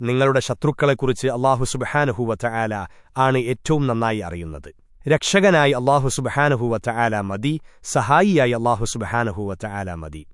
നിങ്ങളുടെ ശത്രുക്കളെക്കുറിച്ച് അള്ളാഹു സുബഹാനഹുവറ്റ ആല ആണ് ഏറ്റവും നന്നായി അറിയുന്നത്. രക്ഷകനായി അള്ളാഹു സുബഹാനഹുവറ്റ ആല മതി സഹായിയായി അള്ളാഹു സുബഹാനഹുവറ്റ ആല മതി.